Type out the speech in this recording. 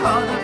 heart.